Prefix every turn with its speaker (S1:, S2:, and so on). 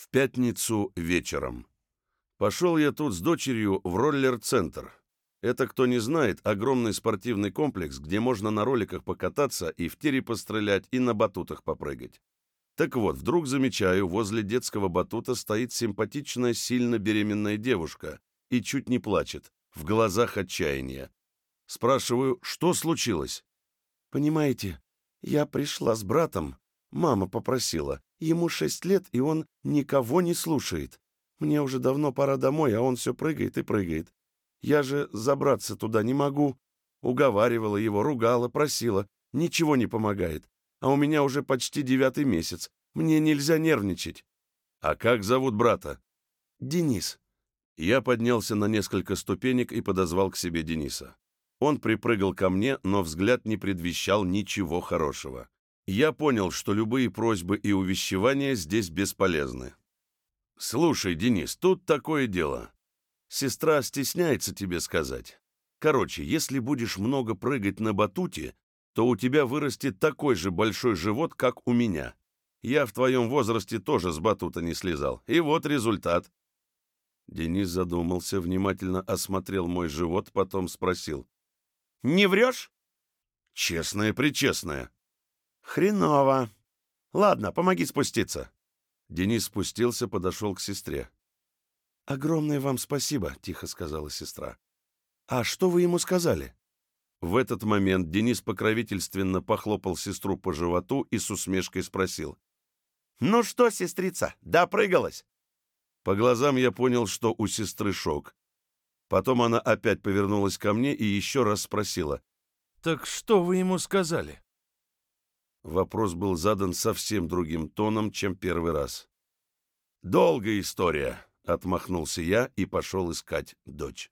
S1: В пятницу вечером. Пошел я тут с дочерью в роллер-центр. Это, кто не знает, огромный спортивный комплекс, где можно на роликах покататься и в тире пострелять, и на батутах попрыгать. Так вот, вдруг замечаю, возле детского батута стоит симпатичная, сильно беременная девушка и чуть не плачет, в глазах отчаяния. Спрашиваю, что случилось? «Понимаете, я пришла с братом. Мама попросила. Ему шесть лет, и он никого не слушает. Мне уже давно пора домой, а он все прыгает и прыгает. Я же забраться туда не могу. Уговаривала его, ругала, просила. Ничего не помогает. А у меня уже почти девятый месяц. Мне нельзя нервничать. А как зовут брата? Денис. Я поднялся на несколько ступенек и подозвал к себе Дениса. Он припрыгал ко мне, но взгляд не предвещал ничего хорошего. Я понял, что любые просьбы и увещевания здесь бесполезны. «Слушай, Денис, тут такое дело. Сестра стесняется тебе сказать. Короче, если будешь много прыгать на батуте, то у тебя вырастет такой же большой живот, как у меня. Я в твоем возрасте тоже с батута не слезал. И вот результат». Денис задумался, внимательно осмотрел мой живот, потом спросил. «Не врешь?» «Честное-причестное». «Хреново. Ладно, помоги спуститься». Денис спустился, подошел к сестре. «Огромное вам спасибо», — тихо сказала сестра. «А что вы ему сказали?» В этот момент Денис покровительственно похлопал сестру по животу и с усмешкой спросил. «Ну что, сестрица, допрыгалась?» По глазам я понял, что у сестры шок. Потом она опять повернулась ко мне и еще раз спросила.
S2: «Так что вы ему сказали?»
S1: Вопрос был задан совсем другим тоном, чем первый раз. «Долгая история», — отмахнулся я и пошел искать дочь.